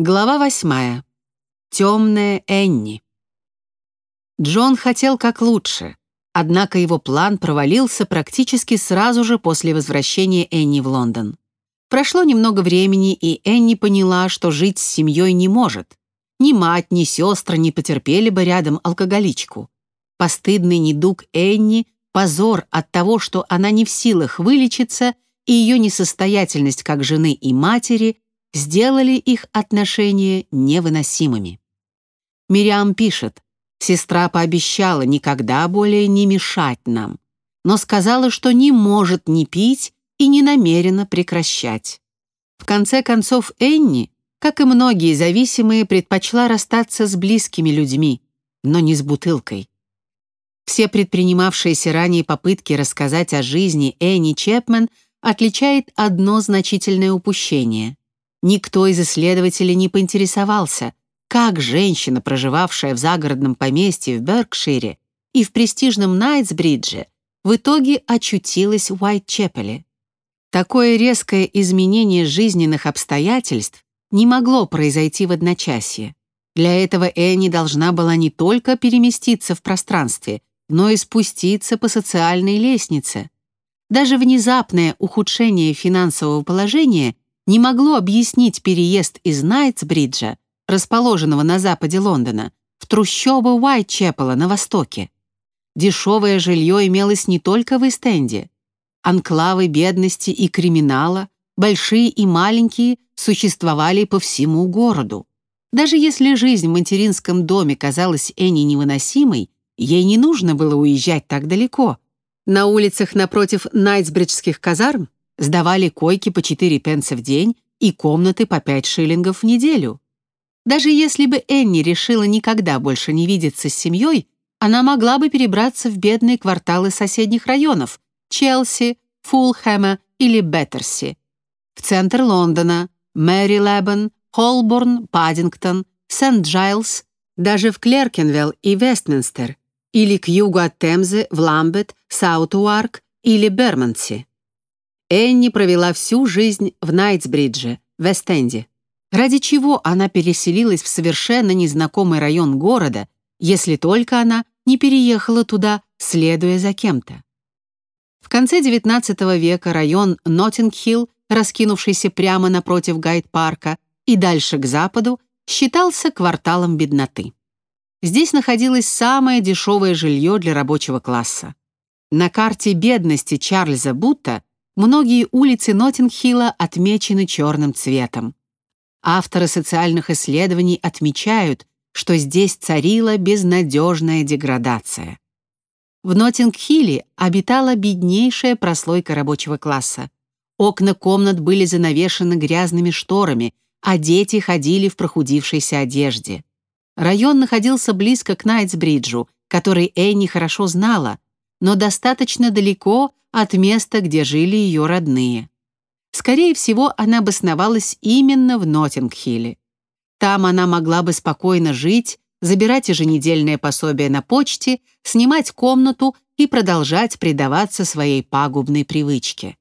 Глава восьмая. Темная Энни. Джон хотел как лучше, однако его план провалился практически сразу же после возвращения Энни в Лондон. Прошло немного времени, и Энни поняла, что жить с семьей не может. Ни мать, ни сестры не потерпели бы рядом алкоголичку. Постыдный недуг Энни, позор от того, что она не в силах вылечиться, и ее несостоятельность как жены и матери – сделали их отношения невыносимыми. Мириам пишет, сестра пообещала никогда более не мешать нам, но сказала, что не может не пить и не намерена прекращать. В конце концов, Энни, как и многие зависимые, предпочла расстаться с близкими людьми, но не с бутылкой. Все предпринимавшиеся ранее попытки рассказать о жизни Энни Чепмен отличает одно значительное упущение. Никто из исследователей не поинтересовался, как женщина, проживавшая в загородном поместье в Беркшире и в престижном Найтсбридже, в итоге очутилась в Уайтчепеле. Такое резкое изменение жизненных обстоятельств не могло произойти в одночасье. Для этого Энни должна была не только переместиться в пространстве, но и спуститься по социальной лестнице. Даже внезапное ухудшение финансового положения не могло объяснить переезд из Найтсбриджа, расположенного на западе Лондона, в трущобы Уайтчепела на востоке. Дешевое жилье имелось не только в Истенде. Анклавы бедности и криминала, большие и маленькие, существовали по всему городу. Даже если жизнь в материнском доме казалась Энни невыносимой, ей не нужно было уезжать так далеко. На улицах напротив Найтсбриджских казарм сдавали койки по 4 пенса в день и комнаты по 5 шиллингов в неделю. Даже если бы Энни решила никогда больше не видеться с семьей, она могла бы перебраться в бедные кварталы соседних районов – Челси, Фулхэма или Беттерси. В центр Лондона – Мэрилебон, Холборн, Паддингтон, Сент-Джайлс, даже в Клеркенвелл и Вестминстер, или к югу от Темзы в Ламбет, Саутуорк или Бермонси. Энни провела всю жизнь в Найтсбридже, в Вест-Энде. Ради чего она переселилась в совершенно незнакомый район города, если только она не переехала туда, следуя за кем-то? В конце XIX века район Ноттинг-Хилл, раскинувшийся прямо напротив Гайд-парка и дальше к западу, считался кварталом бедноты. Здесь находилось самое дешевое жилье для рабочего класса. На карте бедности Чарльза Бутта многие улицы Ноттингхилла отмечены черным цветом. Авторы социальных исследований отмечают, что здесь царила безнадежная деградация. В Ноттингхилле обитала беднейшая прослойка рабочего класса. Окна комнат были занавешены грязными шторами, а дети ходили в прохудившейся одежде. Район находился близко к Найтсбриджу, который Энни хорошо знала, но достаточно далеко от места, где жили ее родные. Скорее всего, она обосновалась именно в Ноттингхилле. Там она могла бы спокойно жить, забирать еженедельное пособие на почте, снимать комнату и продолжать предаваться своей пагубной привычке.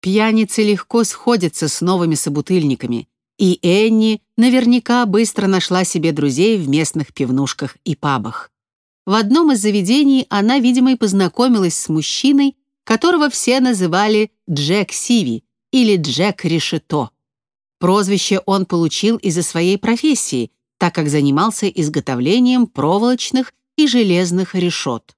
Пьяницы легко сходятся с новыми собутыльниками, и Энни наверняка быстро нашла себе друзей в местных пивнушках и пабах. В одном из заведений она, видимо, и познакомилась с мужчиной, которого все называли Джек Сиви или Джек Решето. Прозвище он получил из-за своей профессии, так как занимался изготовлением проволочных и железных решет.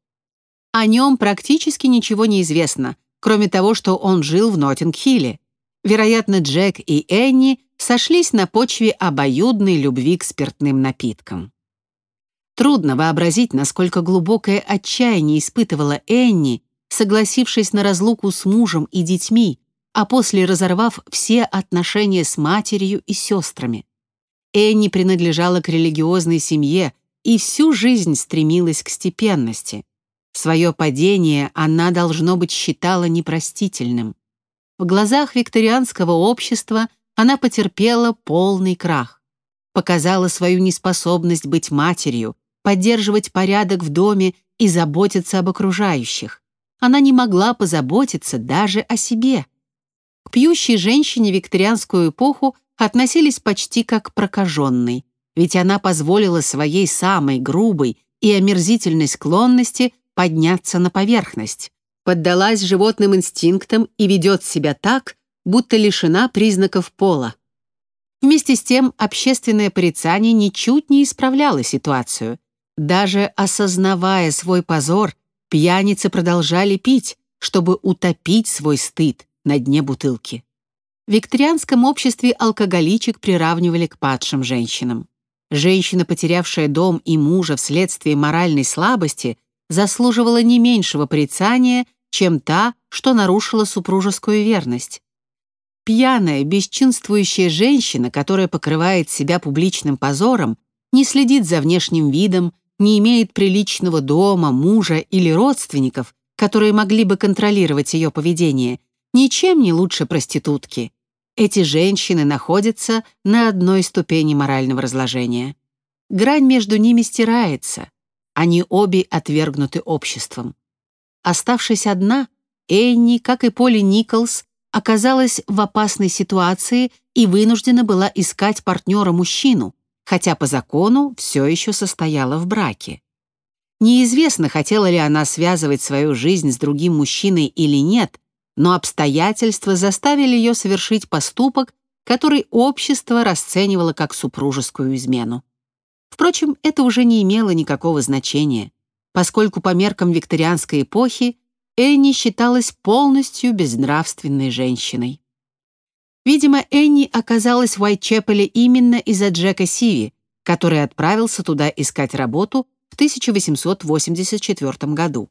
О нем практически ничего не известно, кроме того, что он жил в Ноттинг-Хилле. Вероятно, Джек и Энни сошлись на почве обоюдной любви к спиртным напиткам. Трудно вообразить, насколько глубокое отчаяние испытывала Энни, согласившись на разлуку с мужем и детьми, а после разорвав все отношения с матерью и сестрами. Энни принадлежала к религиозной семье и всю жизнь стремилась к степенности. Свое падение она, должно быть, считала непростительным. В глазах викторианского общества она потерпела полный крах. Показала свою неспособность быть матерью, поддерживать порядок в доме и заботиться об окружающих она не могла позаботиться даже о себе. К пьющей женщине викторианскую эпоху относились почти как к прокаженной, ведь она позволила своей самой грубой и омерзительной склонности подняться на поверхность, поддалась животным инстинктам и ведет себя так, будто лишена признаков пола. Вместе с тем общественное порицание ничуть не исправляло ситуацию. Даже осознавая свой позор, пьяницы продолжали пить, чтобы утопить свой стыд на дне бутылки. В викторианском обществе алкоголичек приравнивали к падшим женщинам. Женщина, потерявшая дом и мужа вследствие моральной слабости, заслуживала не меньшего порицания, чем та, что нарушила супружескую верность. Пьяная, бесчинствующая женщина, которая покрывает себя публичным позором, не следит за внешним видом, не имеет приличного дома, мужа или родственников, которые могли бы контролировать ее поведение, ничем не лучше проститутки. Эти женщины находятся на одной ступени морального разложения. Грань между ними стирается. Они обе отвергнуты обществом. Оставшись одна, Энни, как и Поли Николс, оказалась в опасной ситуации и вынуждена была искать партнера-мужчину, хотя по закону все еще состояла в браке. Неизвестно, хотела ли она связывать свою жизнь с другим мужчиной или нет, но обстоятельства заставили ее совершить поступок, который общество расценивало как супружескую измену. Впрочем, это уже не имело никакого значения, поскольку по меркам викторианской эпохи Энни считалась полностью безнравственной женщиной. Видимо, Энни оказалась в Уайтчепеле именно из-за Джека Сиви, который отправился туда искать работу в 1884 году.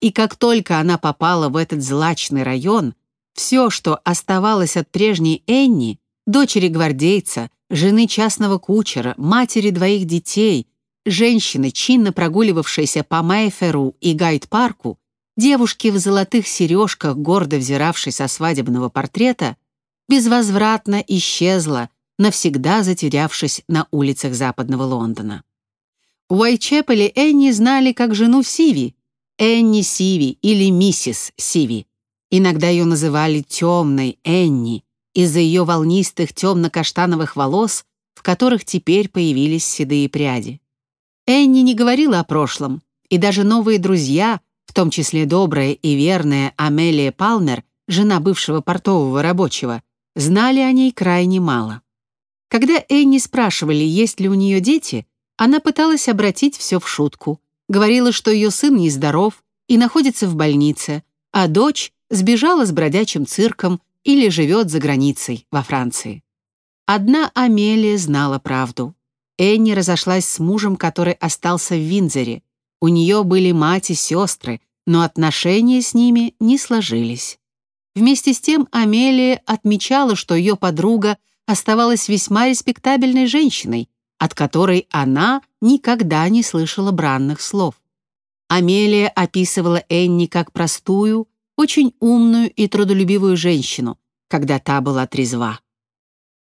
И как только она попала в этот злачный район, все, что оставалось от прежней Энни, дочери гвардейца, жены частного кучера, матери двоих детей, женщины, чинно прогуливавшейся по Майферу и Гайд-парку, девушки в золотых сережках, гордо взиравшей со свадебного портрета, безвозвратно исчезла, навсегда затерявшись на улицах западного Лондона. В Уайтчепеле Энни знали как жену Сиви, Энни Сиви или миссис Сиви. Иногда ее называли «темной Энни» из-за ее волнистых темно-каштановых волос, в которых теперь появились седые пряди. Энни не говорила о прошлом, и даже новые друзья, в том числе добрая и верная Амелия Палмер, жена бывшего портового рабочего, знали о ней крайне мало. Когда Энни спрашивали, есть ли у нее дети, она пыталась обратить все в шутку. Говорила, что ее сын нездоров и находится в больнице, а дочь сбежала с бродячим цирком или живет за границей, во Франции. Одна Амелия знала правду. Энни разошлась с мужем, который остался в Винзоре. У нее были мать и сестры, но отношения с ними не сложились. Вместе с тем Амелия отмечала, что ее подруга оставалась весьма респектабельной женщиной, от которой она никогда не слышала бранных слов. Амелия описывала Энни как простую, очень умную и трудолюбивую женщину, когда та была трезва.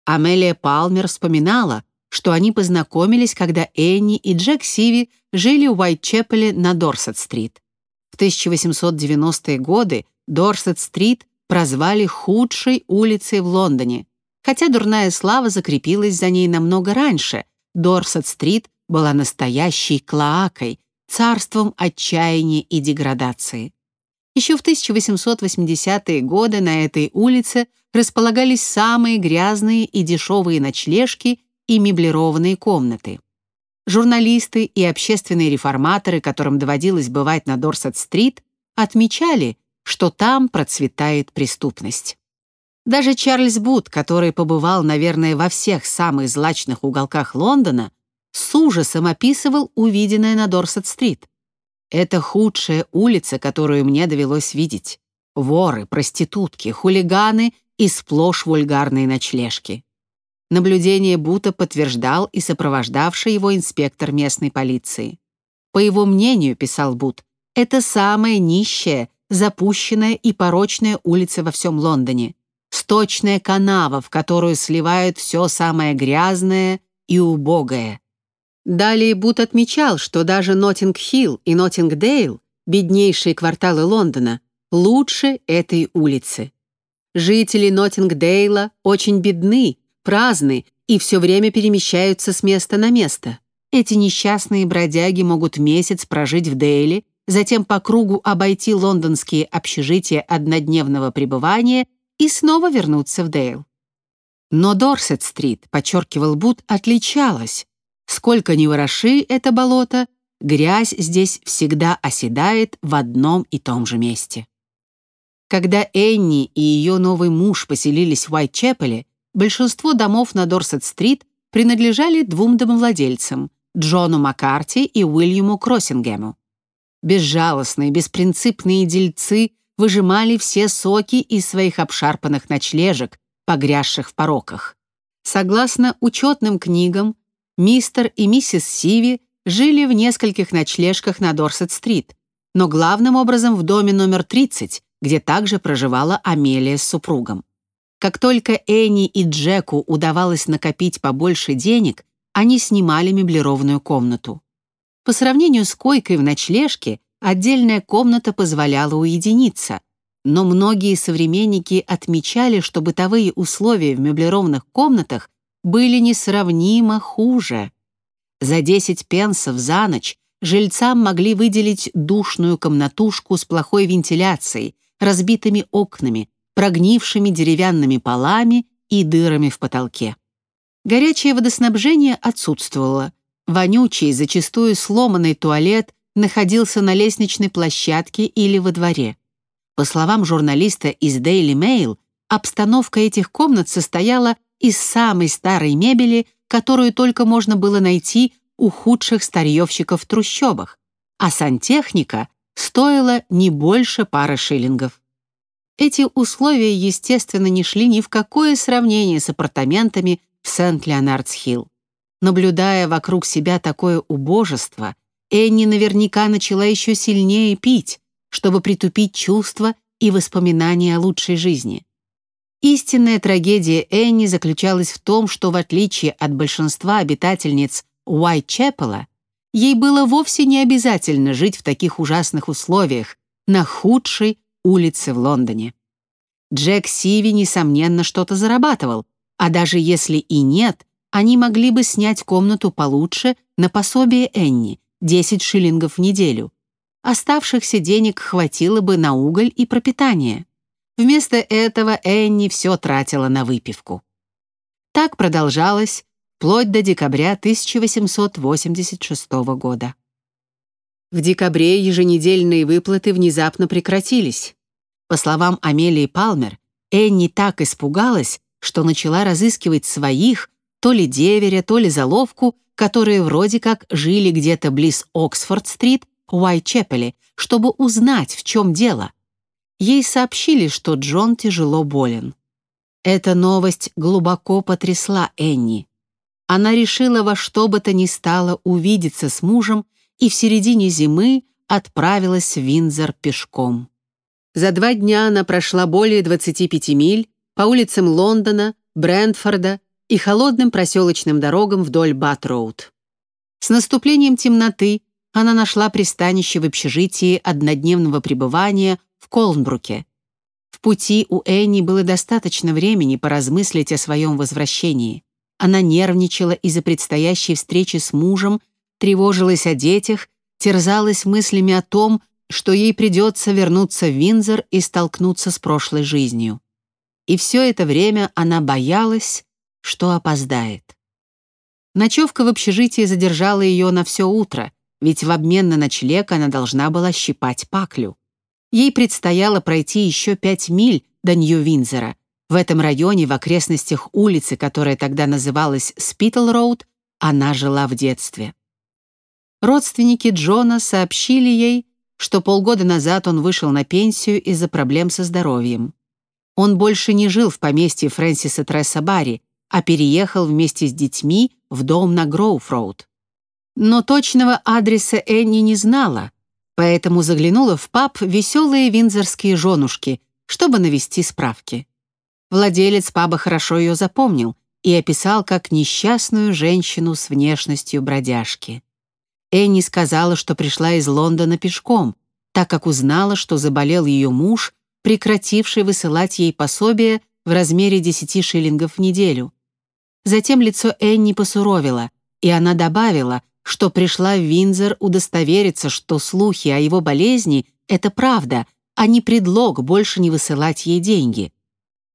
Амелия Палмер вспоминала, что они познакомились, когда Энни и Джек Сиви жили в Уайтчепеле на Дорсет-стрит. В 1890-е годы Дорсет-стрит прозвали худшей улицей в Лондоне, хотя дурная слава закрепилась за ней намного раньше. Дорсет-стрит была настоящей клоакой, царством отчаяния и деградации. Еще в 1880-е годы на этой улице располагались самые грязные и дешевые ночлежки и меблированные комнаты. Журналисты и общественные реформаторы, которым доводилось бывать на Дорсет-стрит, отмечали, что там процветает преступность. Даже Чарльз Бут, который побывал, наверное, во всех самых злачных уголках Лондона, с ужасом описывал увиденное на Дорсет-стрит. Это худшая улица, которую мне довелось видеть. Воры, проститутки, хулиганы и сплошь вульгарные ночлежки. Наблюдение Бута подтверждал и сопровождавший его инспектор местной полиции. По его мнению, писал Бут, это самая нищая, запущенная и порочная улица во всем Лондоне. Сточная канава, в которую сливают все самое грязное и убогое. Далее Бут отмечал, что даже Ноттинг-Хилл и Ноттинг-Дейл, беднейшие кварталы Лондона, лучше этой улицы. Жители Ноттинг-Дейла очень бедны, праздны и все время перемещаются с места на место. Эти несчастные бродяги могут месяц прожить в Дейли, затем по кругу обойти лондонские общежития однодневного пребывания и снова вернуться в Дейл. Но Дорсет-стрит, подчеркивал Бут, отличалась. Сколько ни вороши это болото, грязь здесь всегда оседает в одном и том же месте. Когда Энни и ее новый муж поселились в Уайтчепеле, большинство домов на Дорсет-стрит принадлежали двум домовладельцам — Джону Маккарти и Уильяму Кроссингему. Безжалостные, беспринципные дельцы выжимали все соки из своих обшарпанных ночлежек, погрязших в пороках. Согласно учетным книгам, мистер и миссис Сиви жили в нескольких ночлежках на Дорсет-стрит, но главным образом в доме номер 30, где также проживала Амелия с супругом. Как только Энни и Джеку удавалось накопить побольше денег, они снимали меблированную комнату. По сравнению с койкой в ночлежке, отдельная комната позволяла уединиться, но многие современники отмечали, что бытовые условия в меблированных комнатах были несравнимо хуже. За 10 пенсов за ночь жильцам могли выделить душную комнатушку с плохой вентиляцией, разбитыми окнами, прогнившими деревянными полами и дырами в потолке. Горячее водоснабжение отсутствовало. Вонючий, зачастую сломанный туалет находился на лестничной площадке или во дворе. По словам журналиста из Daily Mail, обстановка этих комнат состояла из самой старой мебели, которую только можно было найти у худших старьевщиков в трущобах, а сантехника стоила не больше пары шиллингов. Эти условия, естественно, не шли ни в какое сравнение с апартаментами в Сент-Леонардс-Хилл. Наблюдая вокруг себя такое убожество, Энни наверняка начала еще сильнее пить, чтобы притупить чувства и воспоминания о лучшей жизни. Истинная трагедия Энни заключалась в том, что в отличие от большинства обитательниц Уайт-Чепела, ей было вовсе не обязательно жить в таких ужасных условиях на худшей улице в Лондоне. Джек Сиви, несомненно, что-то зарабатывал, а даже если и нет, они могли бы снять комнату получше на пособие Энни, 10 шиллингов в неделю, Оставшихся денег хватило бы на уголь и пропитание. Вместо этого Энни все тратила на выпивку. Так продолжалось вплоть до декабря 1886 года. В декабре еженедельные выплаты внезапно прекратились. По словам Амелии Палмер, Энни так испугалась, что начала разыскивать своих, то ли деверя, то ли заловку, которые вроде как жили где-то близ Оксфорд-стрит Уайчепеле, чтобы узнать, в чем дело. Ей сообщили, что Джон тяжело болен. Эта новость глубоко потрясла Энни. Она решила во что бы то ни стало увидеться с мужем и в середине зимы отправилась в Винзор пешком. За два дня она прошла более 25 миль по улицам Лондона, Брентфорда и холодным проселочным дорогам вдоль Бат-Роуд. С наступлением темноты она нашла пристанище в общежитии однодневного пребывания в Колнбруке. В пути у Энни было достаточно времени поразмыслить о своем возвращении. Она нервничала из-за предстоящей встречи с мужем, тревожилась о детях, терзалась мыслями о том, что ей придется вернуться в Винзор и столкнуться с прошлой жизнью. И все это время она боялась, что опоздает. Ночевка в общежитии задержала ее на все утро — ведь в обмен на ночлег она должна была щипать паклю. Ей предстояло пройти еще пять миль до Нью-Виндзора. В этом районе, в окрестностях улицы, которая тогда называлась Спитл-Роуд, она жила в детстве. Родственники Джона сообщили ей, что полгода назад он вышел на пенсию из-за проблем со здоровьем. Он больше не жил в поместье Фрэнсиса Тресса Барри, а переехал вместе с детьми в дом на Гроув-Роуд. Но точного адреса Энни не знала, поэтому заглянула в паб «Веселые винзорские женушки», чтобы навести справки. Владелец паба хорошо ее запомнил и описал как несчастную женщину с внешностью бродяжки. Энни сказала, что пришла из Лондона пешком, так как узнала, что заболел ее муж, прекративший высылать ей пособие в размере 10 шиллингов в неделю. Затем лицо Энни посуровило, и она добавила, что пришла в Винзор удостовериться, что слухи о его болезни — это правда, а не предлог больше не высылать ей деньги.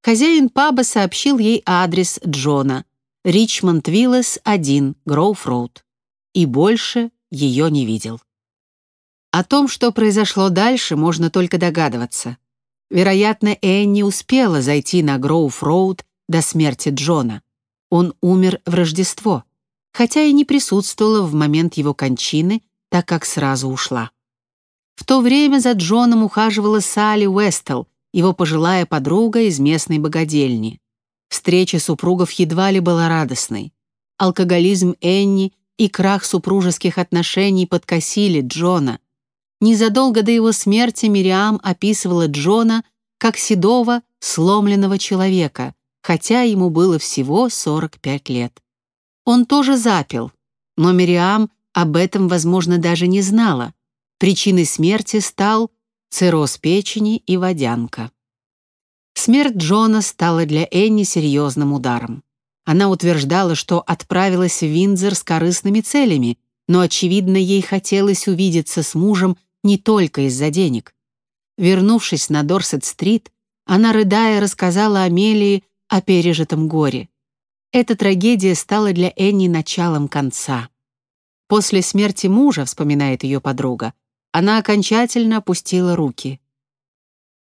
Хозяин паба сообщил ей адрес Джона. Ричмонд Виллес, 1, Гроув-Роуд. И больше ее не видел. О том, что произошло дальше, можно только догадываться. Вероятно, Энни успела зайти на Гроув-Роуд до смерти Джона. Он умер в Рождество, хотя и не присутствовала в момент его кончины, так как сразу ушла. В то время за Джоном ухаживала Салли Уэстел, его пожилая подруга из местной богадельни. Встреча супругов едва ли была радостной. Алкоголизм Энни и крах супружеских отношений подкосили Джона. Незадолго до его смерти Мириам описывала Джона как седого, сломленного человека, хотя ему было всего 45 лет. Он тоже запил, но Мириам об этом, возможно, даже не знала. Причиной смерти стал цирроз печени и водянка. Смерть Джона стала для Энни серьезным ударом. Она утверждала, что отправилась в Виндзор с корыстными целями, но, очевидно, ей хотелось увидеться с мужем не только из-за денег. Вернувшись на Дорсет-стрит, она, рыдая, рассказала Амелии о пережитом горе. Эта трагедия стала для Энни началом конца. После смерти мужа, вспоминает ее подруга, она окончательно опустила руки.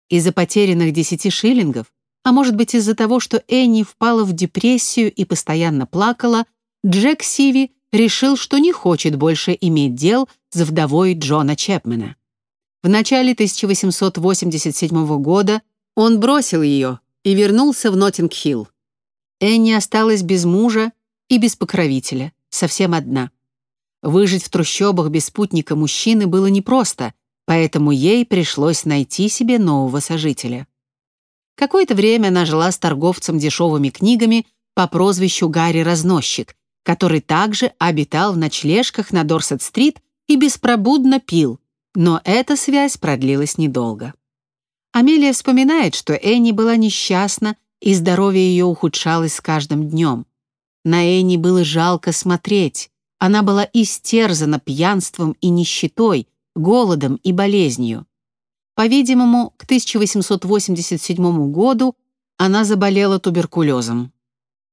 Из-за потерянных десяти шиллингов, а может быть из-за того, что Энни впала в депрессию и постоянно плакала, Джек Сиви решил, что не хочет больше иметь дел с вдовой Джона Чепмена. В начале 1887 года он бросил ее и вернулся в Ноттинг-Хилл. Энни осталась без мужа и без покровителя, совсем одна. Выжить в трущобах без спутника мужчины было непросто, поэтому ей пришлось найти себе нового сожителя. Какое-то время она жила с торговцем дешевыми книгами по прозвищу Гарри Разносчик, который также обитал в ночлежках на Дорсет-стрит и беспробудно пил, но эта связь продлилась недолго. Амелия вспоминает, что Энни была несчастна, и здоровье ее ухудшалось с каждым днем. На Энни было жалко смотреть, она была истерзана пьянством и нищетой, голодом и болезнью. По-видимому, к 1887 году она заболела туберкулезом.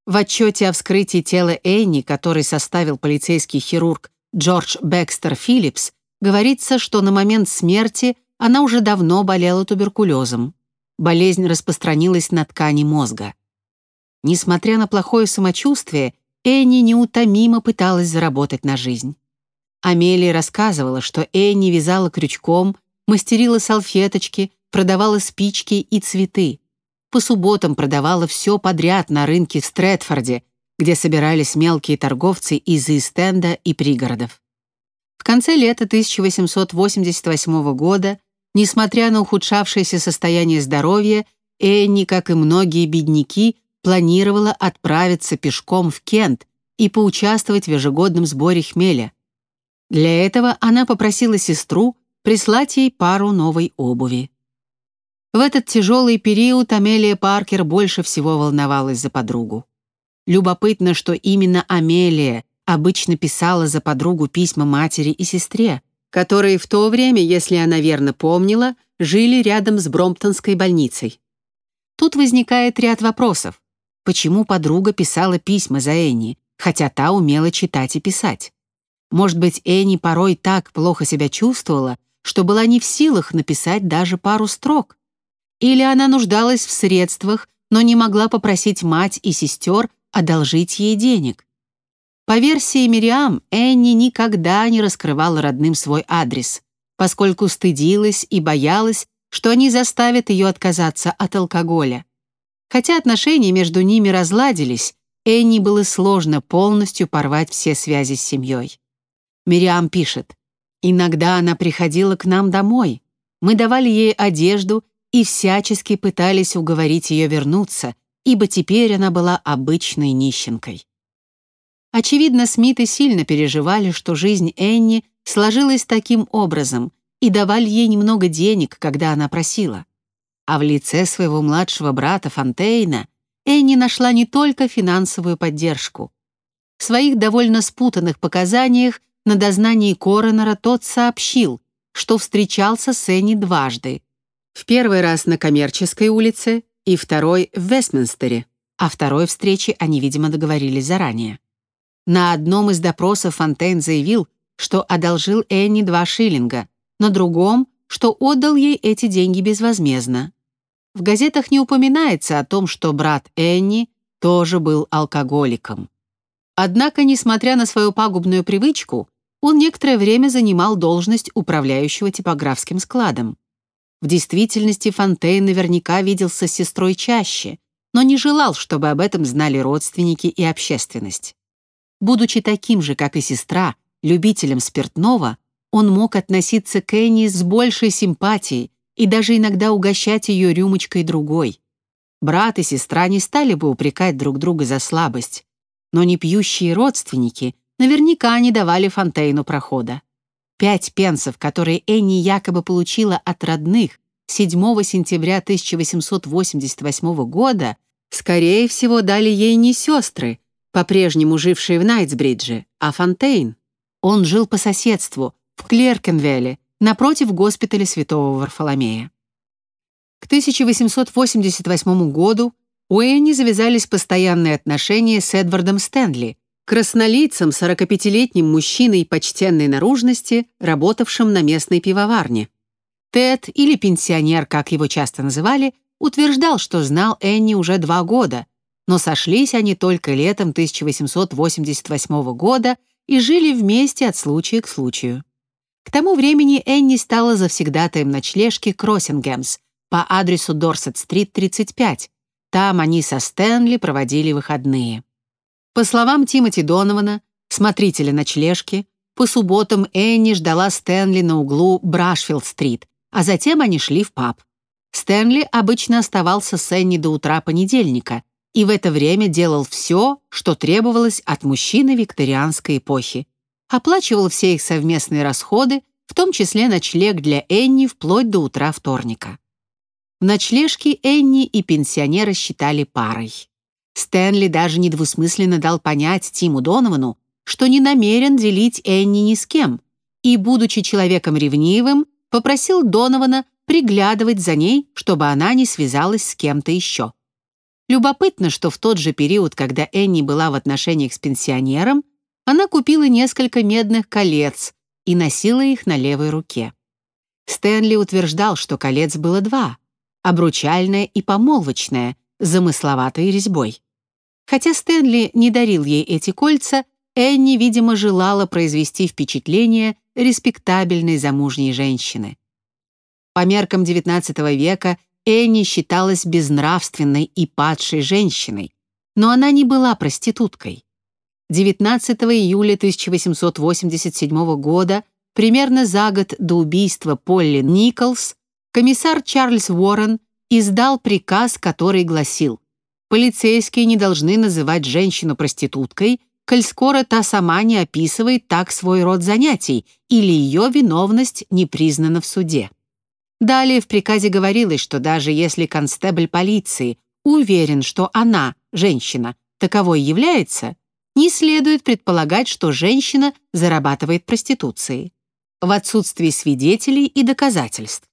В отчете о вскрытии тела Энни, который составил полицейский хирург Джордж Бекстер Филлипс, говорится, что на момент смерти она уже давно болела туберкулезом. Болезнь распространилась на ткани мозга. Несмотря на плохое самочувствие, Энни неутомимо пыталась заработать на жизнь. Амелия рассказывала, что Энни вязала крючком, мастерила салфеточки, продавала спички и цветы. По субботам продавала все подряд на рынке в Стрэдфорде, где собирались мелкие торговцы из Истенда и пригородов. В конце лета 1888 года, несмотря на ухудшавшееся состояние здоровья, Энни, как и многие бедняки, планировала отправиться пешком в Кент и поучаствовать в ежегодном сборе хмеля. Для этого она попросила сестру прислать ей пару новой обуви. В этот тяжелый период Амелия Паркер больше всего волновалась за подругу. Любопытно, что именно Амелия обычно писала за подругу письма матери и сестре, которые в то время, если она верно помнила, жили рядом с Бромптонской больницей. Тут возникает ряд вопросов. Почему подруга писала письма за Энни, хотя та умела читать и писать? Может быть, Энни порой так плохо себя чувствовала, что была не в силах написать даже пару строк? Или она нуждалась в средствах, но не могла попросить мать и сестер одолжить ей денег? По версии Мириам, Энни никогда не раскрывала родным свой адрес, поскольку стыдилась и боялась, что они заставят ее отказаться от алкоголя. Хотя отношения между ними разладились, Энни было сложно полностью порвать все связи с семьей. Мириам пишет, «Иногда она приходила к нам домой. Мы давали ей одежду и всячески пытались уговорить ее вернуться, ибо теперь она была обычной нищенкой». Очевидно, Смиты сильно переживали, что жизнь Энни сложилась таким образом и давали ей немного денег, когда она просила а в лице своего младшего брата Фонтейна Энни нашла не только финансовую поддержку. В своих довольно спутанных показаниях на дознании коронера тот сообщил, что встречался с Энни дважды. В первый раз на Коммерческой улице и второй в Вестминстере. О второй встрече они, видимо, договорились заранее. На одном из допросов Фонтейн заявил, что одолжил Энни два шиллинга, на другом, что отдал ей эти деньги безвозмездно. В газетах не упоминается о том, что брат Энни тоже был алкоголиком. Однако, несмотря на свою пагубную привычку, он некоторое время занимал должность управляющего типографским складом. В действительности Фонтейн наверняка виделся с сестрой чаще, но не желал, чтобы об этом знали родственники и общественность. Будучи таким же, как и сестра, любителем спиртного, он мог относиться к Энни с большей симпатией и даже иногда угощать ее рюмочкой другой. Брат и сестра не стали бы упрекать друг друга за слабость, но не пьющие родственники наверняка не давали Фонтейну прохода. Пять пенсов, которые Энни якобы получила от родных 7 сентября 1888 года, скорее всего, дали ей не сестры, по-прежнему жившие в Найтсбридже, а Фонтейн. Он жил по соседству, в Клеркенвелле, напротив госпиталя Святого Варфоломея. К 1888 году у Энни завязались постоянные отношения с Эдвардом Стэнли, краснолицым 45-летним мужчиной почтенной наружности, работавшим на местной пивоварне. Тед, или пенсионер, как его часто называли, утверждал, что знал Энни уже два года, но сошлись они только летом 1888 года и жили вместе от случая к случаю. К тому времени Энни стала завсегдатаем ночлежки Кроссингемс по адресу Дорсет-стрит, 35. Там они со Стэнли проводили выходные. По словам Тимоти Донована, смотрителя ночлежки, по субботам Энни ждала Стэнли на углу Брашфилд-стрит, а затем они шли в паб. Стэнли обычно оставался с Энни до утра понедельника и в это время делал все, что требовалось от мужчины викторианской эпохи. Оплачивал все их совместные расходы, в том числе ночлег для Энни вплоть до утра вторника. В ночлежке Энни и пенсионера считали парой. Стэнли даже недвусмысленно дал понять Тиму Доновану, что не намерен делить Энни ни с кем, и, будучи человеком ревнивым, попросил Донована приглядывать за ней, чтобы она не связалась с кем-то еще. Любопытно, что в тот же период, когда Энни была в отношениях с пенсионером, она купила несколько медных колец и носила их на левой руке. Стэнли утверждал, что колец было два — обручальное и помолвочное, замысловатой резьбой. Хотя Стэнли не дарил ей эти кольца, Энни, видимо, желала произвести впечатление респектабельной замужней женщины. По меркам XIX века Энни считалась безнравственной и падшей женщиной, но она не была проституткой. 19 июля 1887 года, примерно за год до убийства Полли Николс, комиссар Чарльз Уоррен издал приказ, который гласил «Полицейские не должны называть женщину проституткой, коль скоро та сама не описывает так свой род занятий или ее виновность не признана в суде». Далее в приказе говорилось, что даже если констебль полиции уверен, что она, женщина, таковой является, не следует предполагать, что женщина зарабатывает проституцией. В отсутствии свидетелей и доказательств.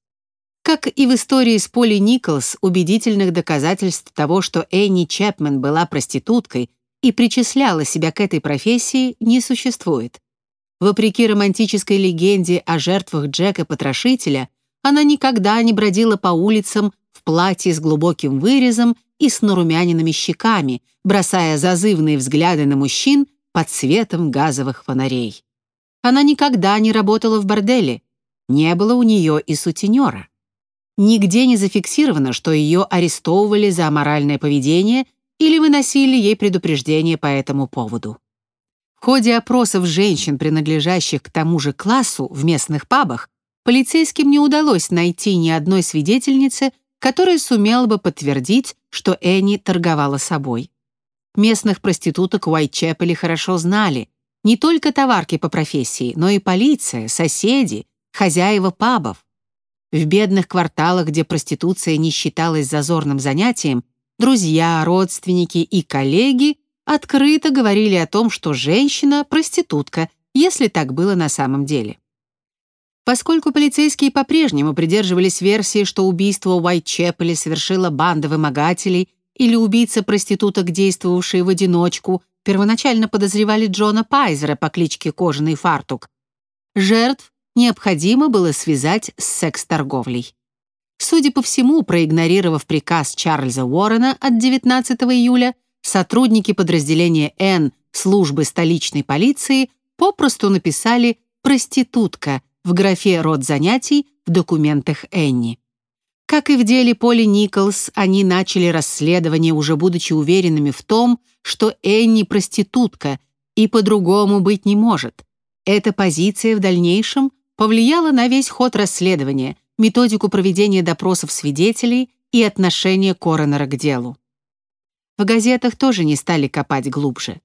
Как и в истории с Поли Николс, убедительных доказательств того, что Энни Чепмен была проституткой и причисляла себя к этой профессии, не существует. Вопреки романтической легенде о жертвах Джека-потрошителя, она никогда не бродила по улицам в платье с глубоким вырезом и с нарумяненными щеками, бросая зазывные взгляды на мужчин под светом газовых фонарей. Она никогда не работала в борделе, не было у нее и сутенера. Нигде не зафиксировано, что ее арестовывали за аморальное поведение или выносили ей предупреждение по этому поводу. В ходе опросов женщин, принадлежащих к тому же классу в местных пабах, полицейским не удалось найти ни одной свидетельницы, которая сумела бы подтвердить, что Энни торговала собой. Местных проституток в Уайтчепеле хорошо знали. Не только товарки по профессии, но и полиция, соседи, хозяева пабов. В бедных кварталах, где проституция не считалась зазорным занятием, друзья, родственники и коллеги открыто говорили о том, что женщина – проститутка, если так было на самом деле. Поскольку полицейские по-прежнему придерживались версии, что убийство Уайтчепеле совершила банда вымогателей или убийца проституток, действовавший в одиночку, первоначально подозревали Джона Пайзера по кличке Кожаный Фартук. Жертв необходимо было связать с секс-торговлей. Судя по всему, проигнорировав приказ Чарльза Уоррена от 19 июля, сотрудники подразделения Н службы столичной полиции попросту написали «проститутка» в графе «род занятий» в документах Энни. Как и в деле Поли Николс, они начали расследование, уже будучи уверенными в том, что Энни проститутка и по-другому быть не может. Эта позиция в дальнейшем повлияла на весь ход расследования, методику проведения допросов свидетелей и отношение коронера к делу. В газетах тоже не стали копать глубже.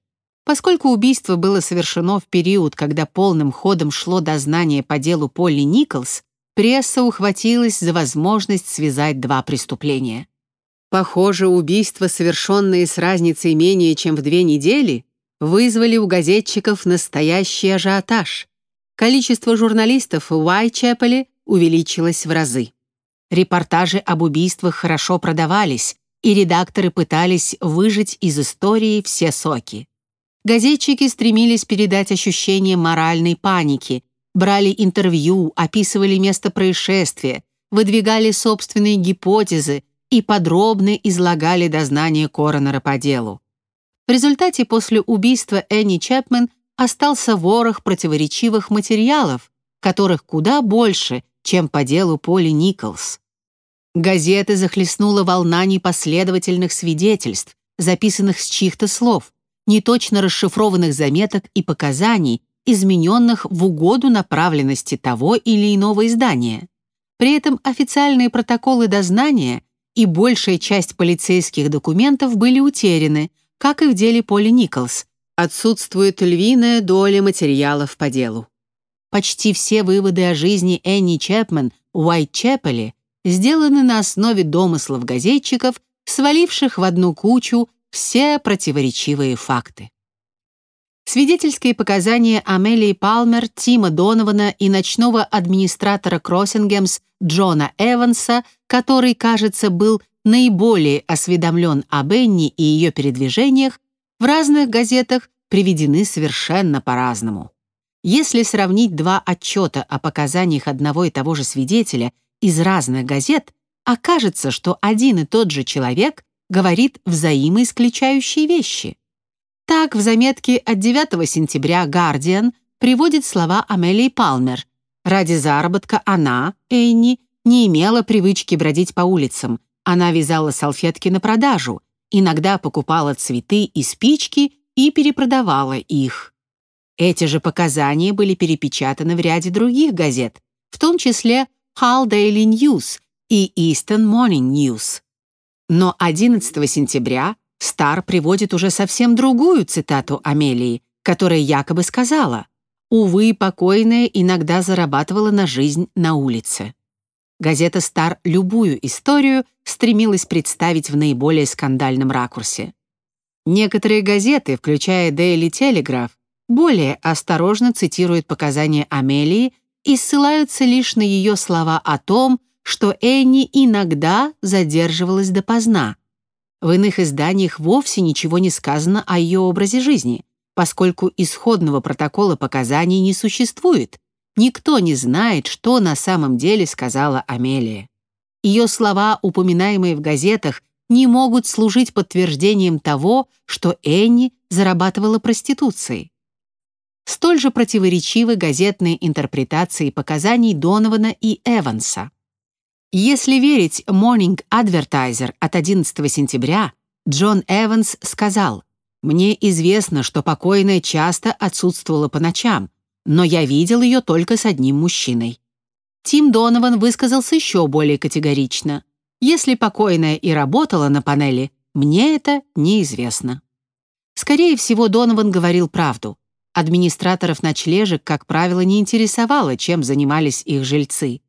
Поскольку убийство было совершено в период, когда полным ходом шло дознание по делу Полли Николс, пресса ухватилась за возможность связать два преступления. Похоже, убийства, совершенные с разницей менее чем в две недели, вызвали у газетчиков настоящий ажиотаж. Количество журналистов в Уайчепеле увеличилось в разы. Репортажи об убийствах хорошо продавались, и редакторы пытались выжать из истории все соки. Газетчики стремились передать ощущение моральной паники, брали интервью, описывали место происшествия, выдвигали собственные гипотезы и подробно излагали дознание коронера по делу. В результате после убийства Энни Чепмен остался ворох противоречивых материалов, которых куда больше, чем по делу Поли Николс. Газеты захлестнула волна непоследовательных свидетельств, записанных с чьих-то слов, неточно расшифрованных заметок и показаний, измененных в угоду направленности того или иного издания. При этом официальные протоколы дознания и большая часть полицейских документов были утеряны, как и в деле Поли Николс. Отсутствует львиная доля материалов по делу. Почти все выводы о жизни Энни Чепмен в Уайт-Чепеле сделаны на основе домыслов газетчиков, сваливших в одну кучу все противоречивые факты. Свидетельские показания Амелии Палмер, Тима Донована и ночного администратора Кроссингемс Джона Эванса, который, кажется, был наиболее осведомлен об Энни и ее передвижениях, в разных газетах приведены совершенно по-разному. Если сравнить два отчета о показаниях одного и того же свидетеля из разных газет, окажется, что один и тот же человек говорит взаимоисключающие вещи. Так, в заметке от 9 сентября «Гардиан» приводит слова Амелии Палмер. Ради заработка она, Энни, не имела привычки бродить по улицам. Она вязала салфетки на продажу, иногда покупала цветы и спички и перепродавала их. Эти же показания были перепечатаны в ряде других газет, в том числе Hull Daily News и Eastern Morning News. Но 11 сентября Стар приводит уже совсем другую цитату Амелии, которая якобы сказала «Увы, покойная иногда зарабатывала на жизнь на улице». Газета «Стар» любую историю стремилась представить в наиболее скандальном ракурсе. Некоторые газеты, включая Daily Telegraph, более осторожно цитируют показания Амелии и ссылаются лишь на ее слова о том, что Энни иногда задерживалась допоздна. В иных изданиях вовсе ничего не сказано о ее образе жизни, поскольку исходного протокола показаний не существует. Никто не знает, что на самом деле сказала Амелия. Ее слова, упоминаемые в газетах, не могут служить подтверждением того, что Энни зарабатывала проституцией. Столь же противоречивы газетные интерпретации показаний Донована и Эванса. Если верить Morning Advertiser от 11 сентября, Джон Эванс сказал, «Мне известно, что покойная часто отсутствовала по ночам, но я видел ее только с одним мужчиной». Тим Донован высказался еще более категорично. «Если покойная и работала на панели, мне это неизвестно». Скорее всего, Донован говорил правду. Администраторов ночлежек, как правило, не интересовало, чем занимались их жильцы.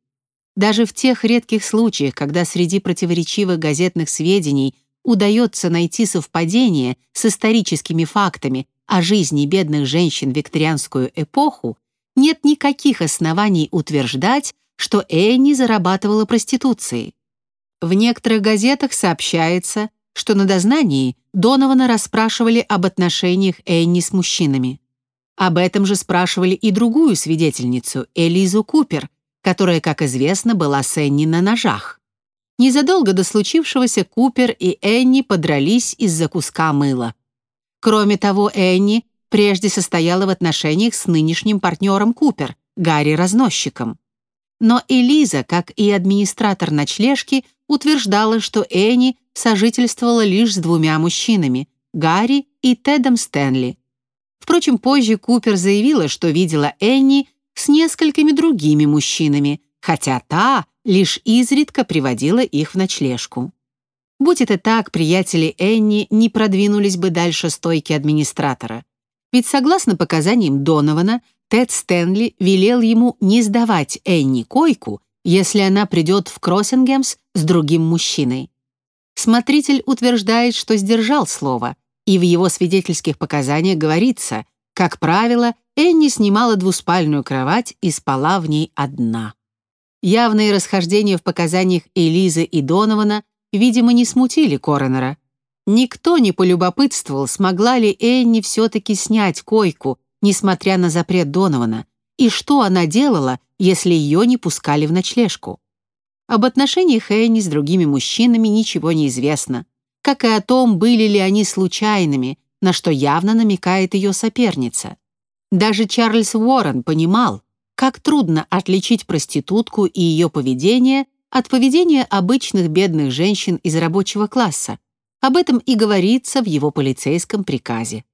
Даже в тех редких случаях, когда среди противоречивых газетных сведений удается найти совпадение с историческими фактами о жизни бедных женщин в викторианскую эпоху, нет никаких оснований утверждать, что Энни зарабатывала проституцией. В некоторых газетах сообщается, что на дознании Донована расспрашивали об отношениях Энни с мужчинами. Об этом же спрашивали и другую свидетельницу, Элизу Купер, которая, как известно, была с Энни на ножах. Незадолго до случившегося Купер и Энни подрались из-за куска мыла. Кроме того, Энни прежде состояла в отношениях с нынешним партнером Купер, Гарри Разносчиком. Но Элиза, как и администратор ночлежки, утверждала, что Энни сожительствовала лишь с двумя мужчинами – Гарри и Тедом Стэнли. Впрочем, позже Купер заявила, что видела Энни с несколькими другими мужчинами, хотя та лишь изредка приводила их в ночлежку. Будь это так, приятели Энни не продвинулись бы дальше стойки администратора. Ведь согласно показаниям Донована, Тед Стэнли велел ему не сдавать Энни койку, если она придет в Кроссингемс с другим мужчиной. Смотритель утверждает, что сдержал слово, и в его свидетельских показаниях говорится, как правило, Энни снимала двуспальную кровать и спала в ней одна. Явные расхождения в показаниях Элизы и Донована, видимо, не смутили коронера. Никто не полюбопытствовал, смогла ли Энни все-таки снять койку, несмотря на запрет Донована, и что она делала, если ее не пускали в ночлежку. Об отношениях Энни с другими мужчинами ничего не известно, как и о том, были ли они случайными, на что явно намекает ее соперница. Даже Чарльз Уоррен понимал, как трудно отличить проститутку и ее поведение от поведения обычных бедных женщин из рабочего класса. Об этом и говорится в его полицейском приказе.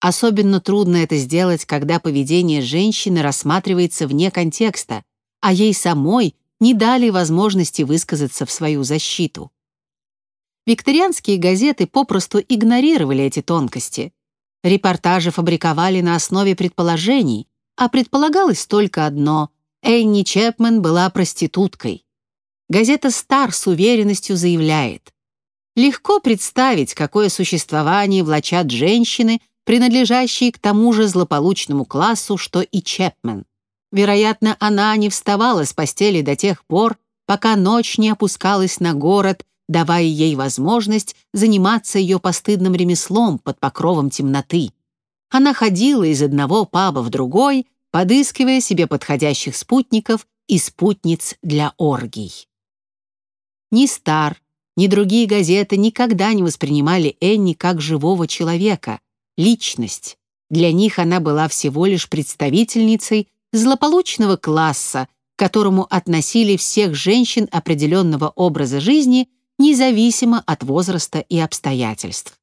Особенно трудно это сделать, когда поведение женщины рассматривается вне контекста, а ей самой не дали возможности высказаться в свою защиту. Викторианские газеты попросту игнорировали эти тонкости. Репортажи фабриковали на основе предположений, а предполагалось только одно — Энни Чепмен была проституткой. Газета «Стар» с уверенностью заявляет, Легко представить, какое существование влачат женщины, принадлежащие к тому же злополучному классу, что и Чепмен. Вероятно, она не вставала с постели до тех пор, пока ночь не опускалась на город, давая ей возможность заниматься ее постыдным ремеслом под покровом темноты. Она ходила из одного паба в другой, подыскивая себе подходящих спутников и спутниц для оргий. Ни Стар, ни другие газеты никогда не воспринимали Энни как живого человека, личность. Для них она была всего лишь представительницей злополучного класса, к которому относили всех женщин определенного образа жизни, независимо от возраста и обстоятельств.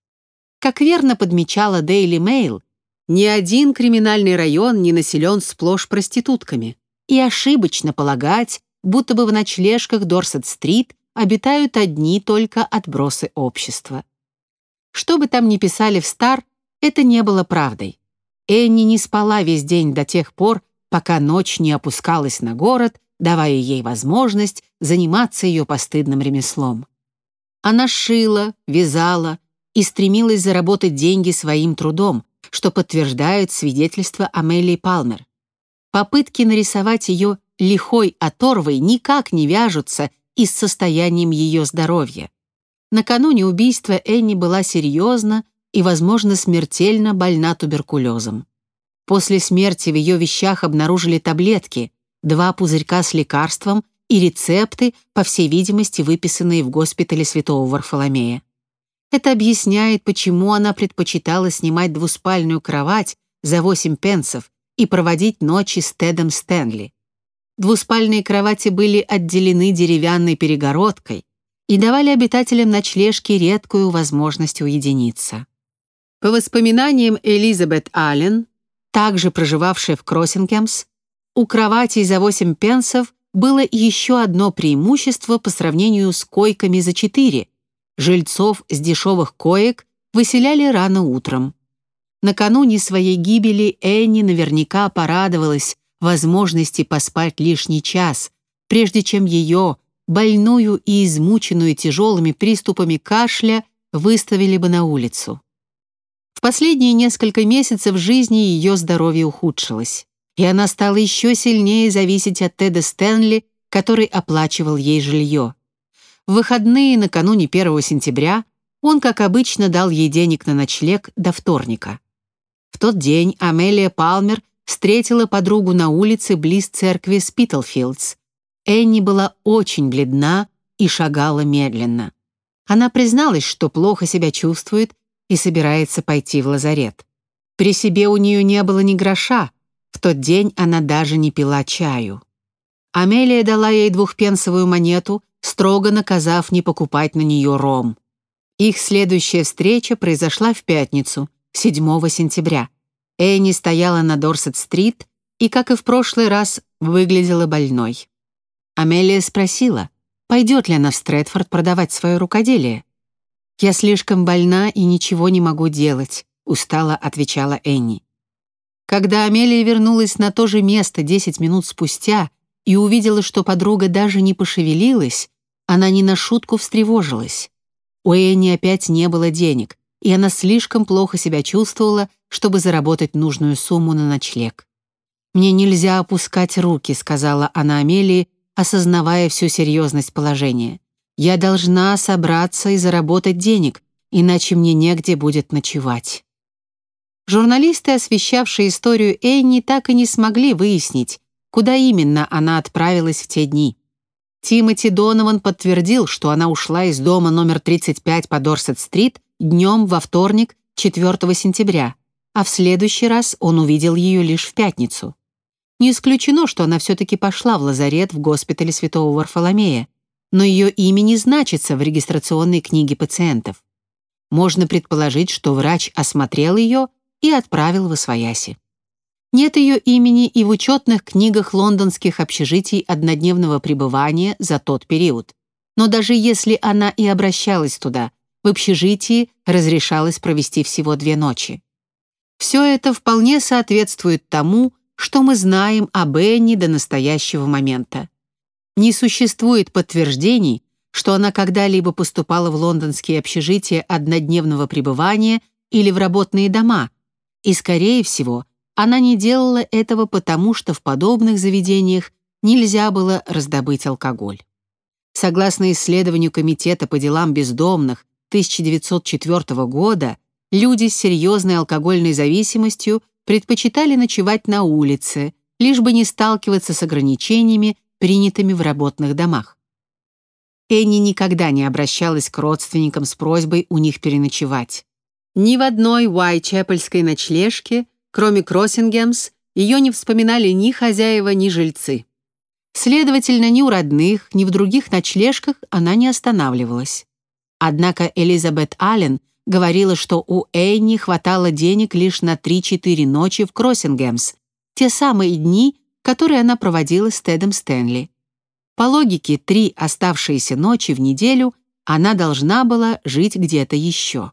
Как верно подмечала Daily Mail, ни один криминальный район не населен сплошь проститутками, и ошибочно полагать, будто бы в ночлежках Дорсет-стрит обитают одни только отбросы общества. Что бы там ни писали в Стар, это не было правдой. Энни не спала весь день до тех пор, пока ночь не опускалась на город, давая ей возможность заниматься ее постыдным ремеслом. Она шила, вязала и стремилась заработать деньги своим трудом, что подтверждает свидетельство Амелии Палмер. Попытки нарисовать ее лихой оторвой никак не вяжутся и с состоянием ее здоровья. Накануне убийства Энни была серьезно и, возможно, смертельно больна туберкулезом. После смерти в ее вещах обнаружили таблетки, два пузырька с лекарством и рецепты, по всей видимости, выписанные в госпитале Святого Варфоломея. Это объясняет, почему она предпочитала снимать двуспальную кровать за 8 пенсов и проводить ночи с Тедом Стэнли. Двуспальные кровати были отделены деревянной перегородкой и давали обитателям ночлежки редкую возможность уединиться. По воспоминаниям Элизабет Аллен, также проживавшей в Кроссингемс, у кроватей за 8 пенсов было еще одно преимущество по сравнению с койками за 4. Жильцов с дешевых коек выселяли рано утром. Накануне своей гибели Энни наверняка порадовалась, возможности поспать лишний час, прежде чем ее, больную и измученную тяжелыми приступами кашля, выставили бы на улицу. В последние несколько месяцев жизни ее здоровье ухудшилось, и она стала еще сильнее зависеть от Теда Стэнли, который оплачивал ей жилье. В выходные накануне 1 сентября он, как обычно, дал ей денег на ночлег до вторника. В тот день Амелия Палмер встретила подругу на улице близ церкви Спитлфилдс. Энни была очень бледна и шагала медленно. Она призналась, что плохо себя чувствует и собирается пойти в лазарет. При себе у нее не было ни гроша, в тот день она даже не пила чаю. Амелия дала ей двухпенсовую монету, строго наказав не покупать на нее ром. Их следующая встреча произошла в пятницу, 7 сентября. Энни стояла на Дорсет-стрит и, как и в прошлый раз, выглядела больной. Амелия спросила, пойдет ли она в Стрэдфорд продавать свое рукоделие. «Я слишком больна и ничего не могу делать», — устало отвечала Энни. Когда Амелия вернулась на то же место 10 минут спустя и увидела, что подруга даже не пошевелилась, она не на шутку встревожилась. У Энни опять не было денег, и она слишком плохо себя чувствовала, чтобы заработать нужную сумму на ночлег. «Мне нельзя опускать руки», — сказала она Амелии, осознавая всю серьезность положения. «Я должна собраться и заработать денег, иначе мне негде будет ночевать». Журналисты, освещавшие историю Энни, так и не смогли выяснить, куда именно она отправилась в те дни. Тимоти Донован подтвердил, что она ушла из дома номер 35 по Дорсет-стрит днем во вторник, 4 сентября, а в следующий раз он увидел ее лишь в пятницу. Не исключено, что она все-таки пошла в лазарет в госпитале Святого Варфоломея, но ее имя не значится в регистрационной книге пациентов. Можно предположить, что врач осмотрел ее и отправил в Освояси. Нет ее имени и в учетных книгах лондонских общежитий однодневного пребывания за тот период. Но даже если она и обращалась туда, в общежитии разрешалось провести всего две ночи. Все это вполне соответствует тому, что мы знаем об Энни до настоящего момента. Не существует подтверждений, что она когда-либо поступала в лондонские общежития однодневного пребывания или в работные дома, и, скорее всего, она не делала этого потому, что в подобных заведениях нельзя было раздобыть алкоголь. Согласно исследованию Комитета по делам бездомных 1904 года, люди с серьезной алкогольной зависимостью предпочитали ночевать на улице, лишь бы не сталкиваться с ограничениями, принятыми в работных домах. Энни никогда не обращалась к родственникам с просьбой у них переночевать. Ни в одной Уайчепельской ночлежке, кроме Кроссингемс, ее не вспоминали ни хозяева, ни жильцы. Следовательно, ни у родных, ни в других ночлежках она не останавливалась. Однако Элизабет Аллен говорила, что у Энни хватало денег лишь на 3-4 ночи в Кроссингемс, те самые дни, которые она проводила с Тедом Стэнли. По логике, три оставшиеся ночи в неделю она должна была жить где-то еще.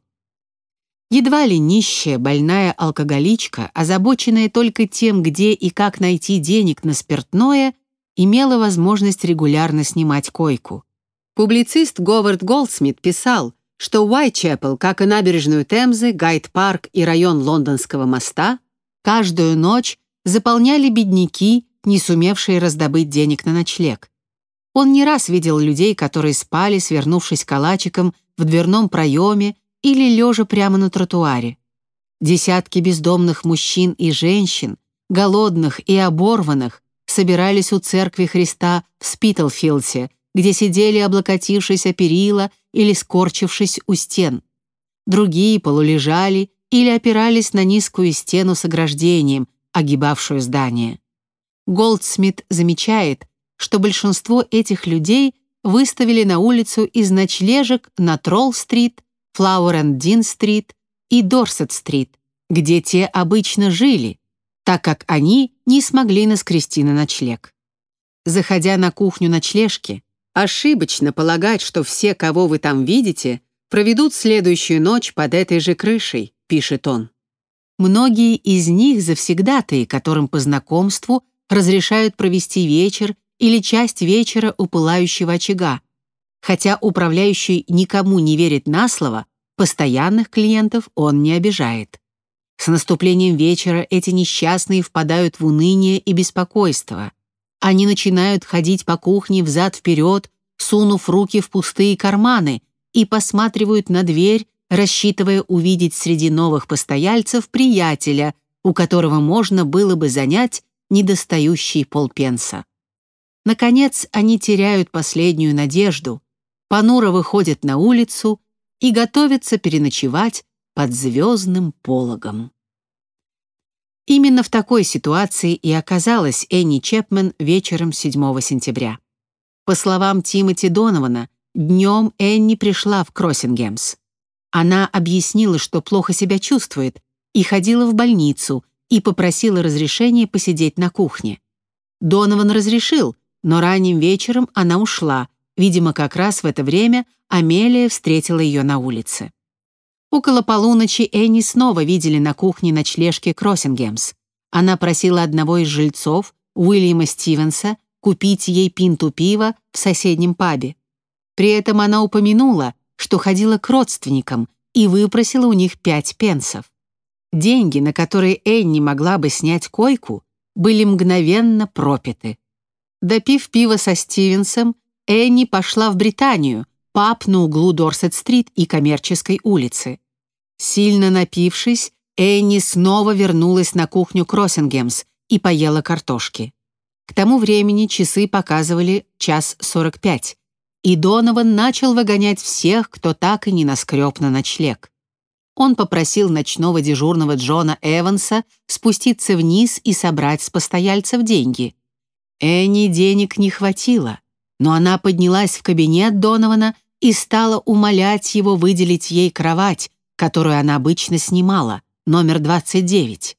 Едва ли нищая, больная алкоголичка, озабоченная только тем, где и как найти денег на спиртное, имела возможность регулярно снимать койку. Публицист Говард Голдсмит писал, что Уайтчепел, как и набережную Темзы, Гайд-парк и район Лондонского моста, каждую ночь заполняли бедняки, не сумевшие раздобыть денег на ночлег. Он не раз видел людей, которые спали, свернувшись калачиком в дверном проеме или лежа прямо на тротуаре. Десятки бездомных мужчин и женщин, голодных и оборванных, собирались у церкви Христа в Спитлфилсе, где сидели облокотившись о перила или скорчившись у стен. Другие полулежали или опирались на низкую стену с ограждением, огибавшую здание. Голдсмит замечает, что большинство этих людей выставили на улицу из ночлежек на Тролл-стрит, Флауэр-энд-Дин-стрит и Дорсет-стрит, где те обычно жили, так как они не смогли наскрести на ночлег. Заходя на кухню ночлежки, Ошибочно полагать, что все, кого вы там видите, проведут следующую ночь под этой же крышей, пишет он. Многие из них завсегдатые, которым по знакомству разрешают провести вечер или часть вечера у пылающего очага. Хотя управляющий никому не верит на слово, Постоянных клиентов он не обижает. С наступлением вечера эти несчастные впадают в уныние и беспокойство. Они начинают ходить по кухне взад-вперед, сунув руки в пустые карманы, и посматривают на дверь, рассчитывая увидеть среди новых постояльцев приятеля, у которого можно было бы занять недостающий полпенса. Наконец, они теряют последнюю надежду, понуро выходят на улицу и готовятся переночевать под звездным пологом. Именно в такой ситуации и оказалась Энни Чепмен вечером 7 сентября. По словам Тимоти Донована, днем Энни пришла в Кроссингемс. Она объяснила, что плохо себя чувствует, и ходила в больницу, и попросила разрешения посидеть на кухне. Донован разрешил, но ранним вечером она ушла, видимо, как раз в это время Амелия встретила ее на улице. Около полуночи Энни снова видели на кухне ночлежки Кроссингемс. Она просила одного из жильцов, Уильяма Стивенса, купить ей пинту пива в соседнем пабе. При этом она упомянула, что ходила к родственникам и выпросила у них пять пенсов. Деньги, на которые Энни могла бы снять койку, были мгновенно пропиты. Допив пиво со Стивенсом, Энни пошла в Британию, паб на углу Дорсет-стрит и Коммерческой улицы. Сильно напившись, Энни снова вернулась на кухню Кроссингемс и поела картошки. К тому времени часы показывали час сорок пять, и Донован начал выгонять всех, кто так и не наскреб на ночлег. Он попросил ночного дежурного Джона Эванса спуститься вниз и собрать с постояльцев деньги. Энни денег не хватило, но она поднялась в кабинет Донована и стала умолять его выделить ей кровать, которую она обычно снимала, номер 29.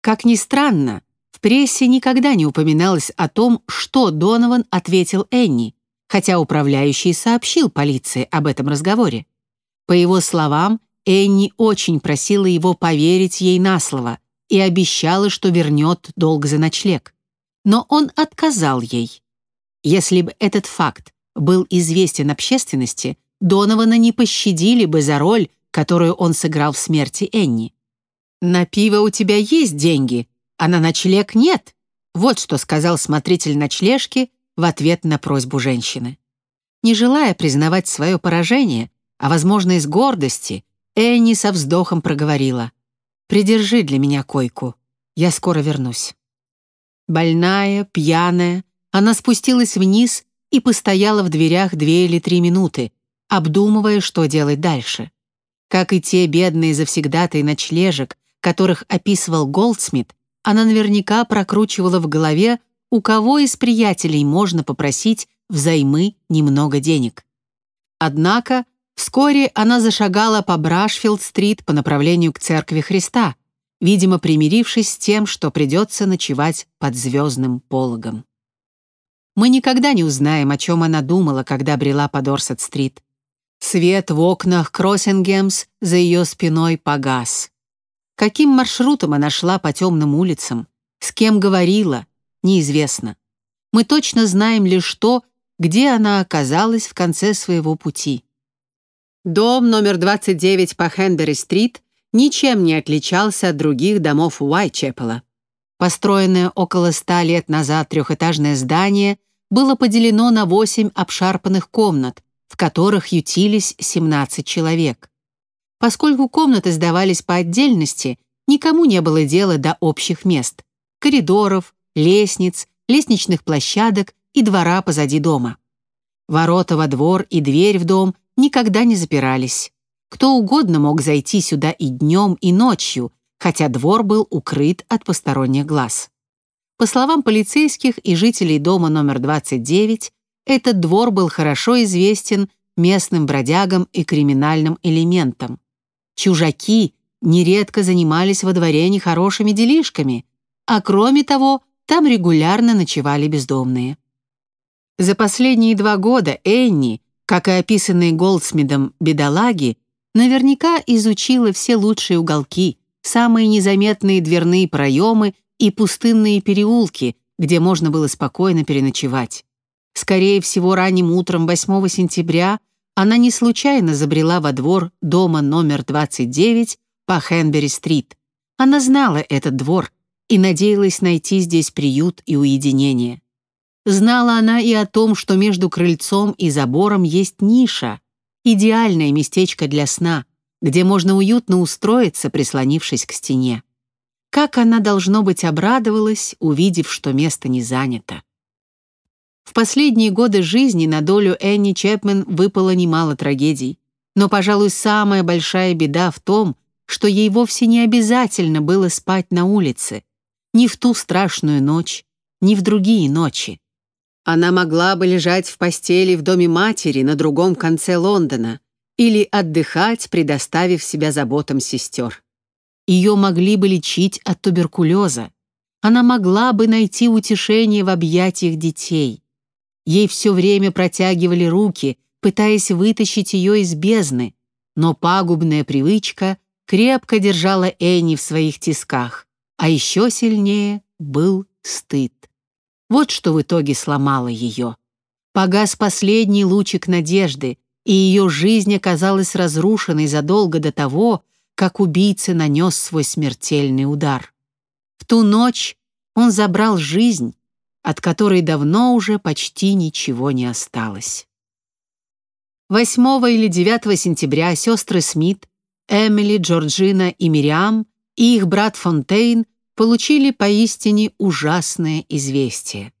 Как ни странно, в прессе никогда не упоминалось о том, что Донован ответил Энни, хотя управляющий сообщил полиции об этом разговоре. По его словам, Энни очень просила его поверить ей на слово и обещала, что вернет долг за ночлег. Но он отказал ей. Если бы этот факт был известен общественности, Донована не пощадили бы за роль, которую он сыграл в смерти Энни. «На пиво у тебя есть деньги, а на ночлег нет», вот что сказал смотритель ночлежки в ответ на просьбу женщины. Не желая признавать свое поражение, а, возможно, из гордости, Энни со вздохом проговорила. «Придержи для меня койку. Я скоро вернусь». Больная, пьяная, она спустилась вниз и постояла в дверях две или три минуты, обдумывая, что делать дальше. Как и те бедные завсегдатые ночлежек, которых описывал Голдсмит, она наверняка прокручивала в голове у кого из приятелей можно попросить взаймы немного денег. Однако вскоре она зашагала по Брашфилд-стрит по направлению к Церкви Христа, видимо, примирившись с тем, что придется ночевать под звездным пологом. Мы никогда не узнаем, о чем она думала, когда брела по Дорсет-стрит. Свет в окнах Кроссингемс за ее спиной погас. Каким маршрутом она шла по темным улицам, с кем говорила, неизвестно. Мы точно знаем лишь то, где она оказалась в конце своего пути. Дом номер 29 по Хендери-стрит ничем не отличался от других домов Уайтчепела. Построенное около ста лет назад трехэтажное здание было поделено на восемь обшарпанных комнат, в которых ютились 17 человек. Поскольку комнаты сдавались по отдельности, никому не было дела до общих мест, коридоров, лестниц, лестничных площадок и двора позади дома. Ворота во двор и дверь в дом никогда не запирались. Кто угодно мог зайти сюда и днем, и ночью, хотя двор был укрыт от посторонних глаз. По словам полицейских и жителей дома номер 29, этот двор был хорошо известен местным бродягам и криминальным элементам. Чужаки нередко занимались во дворе нехорошими делишками, а кроме того, там регулярно ночевали бездомные. За последние два года Энни, как и описанные Голдсмидом бедолаги, наверняка изучила все лучшие уголки, самые незаметные дверные проемы и пустынные переулки, где можно было спокойно переночевать. Скорее всего, ранним утром 8 сентября она не случайно забрела во двор дома номер 29 по Хенбери-стрит. Она знала этот двор и надеялась найти здесь приют и уединение. Знала она и о том, что между крыльцом и забором есть ниша, идеальное местечко для сна, где можно уютно устроиться, прислонившись к стене. Как она, должно быть, обрадовалась, увидев, что место не занято. В последние годы жизни на долю Энни Чепмен выпало немало трагедий. Но, пожалуй, самая большая беда в том, что ей вовсе не обязательно было спать на улице. Ни в ту страшную ночь, ни в другие ночи. Она могла бы лежать в постели в доме матери на другом конце Лондона или отдыхать, предоставив себя заботам сестер. Ее могли бы лечить от туберкулеза. Она могла бы найти утешение в объятиях детей. Ей все время протягивали руки, пытаясь вытащить ее из бездны, но пагубная привычка крепко держала Энни в своих тисках, а еще сильнее был стыд. Вот что в итоге сломало ее. Погас последний лучик надежды, и ее жизнь оказалась разрушенной задолго до того, как убийца нанес свой смертельный удар. В ту ночь он забрал жизнь, от которой давно уже почти ничего не осталось. 8 или 9 сентября сестры Смит, Эмили, Джорджина и Мириам и их брат Фонтейн получили поистине ужасное известие.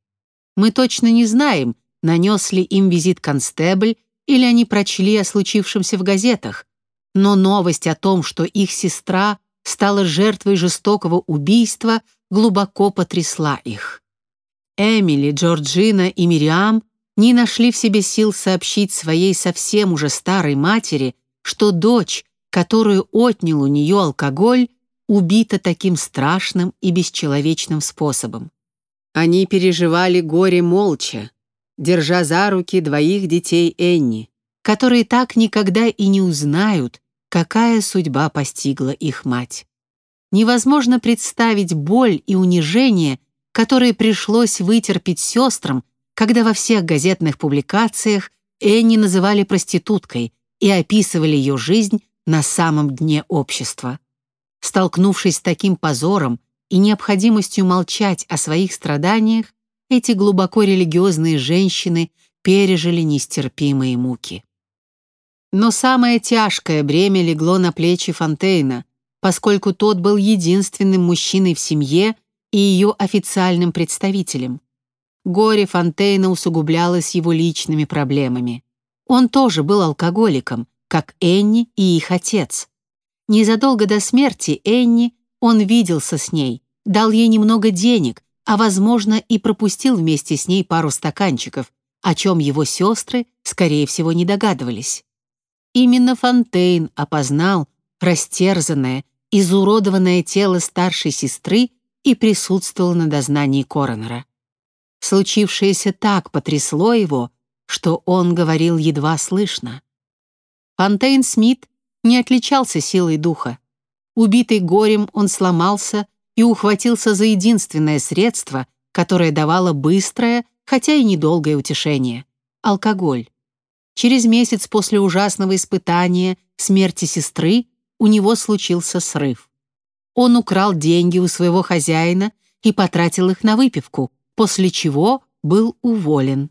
Мы точно не знаем, нанес ли им визит констебль или они прочли о случившемся в газетах, но новость о том, что их сестра стала жертвой жестокого убийства, глубоко потрясла их. Эмили, Джорджина и Мириам не нашли в себе сил сообщить своей совсем уже старой матери, что дочь, которую отнял у нее алкоголь, убита таким страшным и бесчеловечным способом. Они переживали горе молча, держа за руки двоих детей Энни, которые так никогда и не узнают, какая судьба постигла их мать. Невозможно представить боль и унижение, которые пришлось вытерпеть сестрам, когда во всех газетных публикациях Энни называли проституткой и описывали ее жизнь на самом дне общества. Столкнувшись с таким позором и необходимостью молчать о своих страданиях, эти глубоко религиозные женщины пережили нестерпимые муки. Но самое тяжкое бремя легло на плечи Фонтейна, поскольку тот был единственным мужчиной в семье, и ее официальным представителем. Горе Фонтейна усугублялось его личными проблемами. Он тоже был алкоголиком, как Энни и их отец. Незадолго до смерти Энни он виделся с ней, дал ей немного денег, а, возможно, и пропустил вместе с ней пару стаканчиков, о чем его сестры, скорее всего, не догадывались. Именно Фонтейн опознал растерзанное, изуродованное тело старшей сестры и присутствовал на дознании коронера. Случившееся так потрясло его, что он говорил едва слышно. Фонтейн Смит не отличался силой духа. Убитый горем, он сломался и ухватился за единственное средство, которое давало быстрое, хотя и недолгое утешение — алкоголь. Через месяц после ужасного испытания, смерти сестры, у него случился срыв. Он украл деньги у своего хозяина и потратил их на выпивку, после чего был уволен.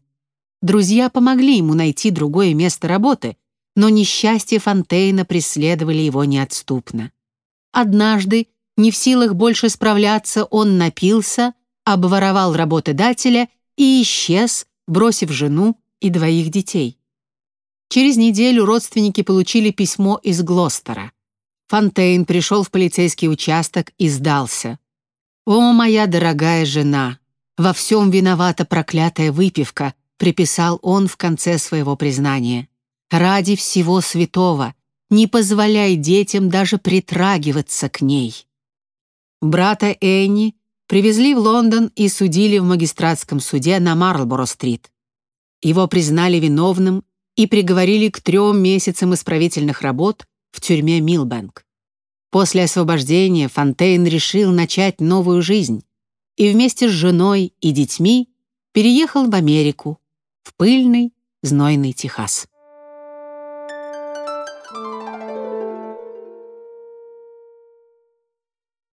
Друзья помогли ему найти другое место работы, но несчастье Фонтейна преследовали его неотступно. Однажды, не в силах больше справляться, он напился, обворовал работодателя и исчез, бросив жену и двоих детей. Через неделю родственники получили письмо из Глостера. Фонтейн пришел в полицейский участок и сдался. «О, моя дорогая жена, во всем виновата проклятая выпивка», приписал он в конце своего признания. «Ради всего святого, не позволяй детям даже притрагиваться к ней». Брата Энни привезли в Лондон и судили в магистратском суде на Марлборо-стрит. Его признали виновным и приговорили к трем месяцам исправительных работ в тюрьме Милбэнк. После освобождения Фонтейн решил начать новую жизнь и вместе с женой и детьми переехал в Америку, в пыльный, знойный Техас.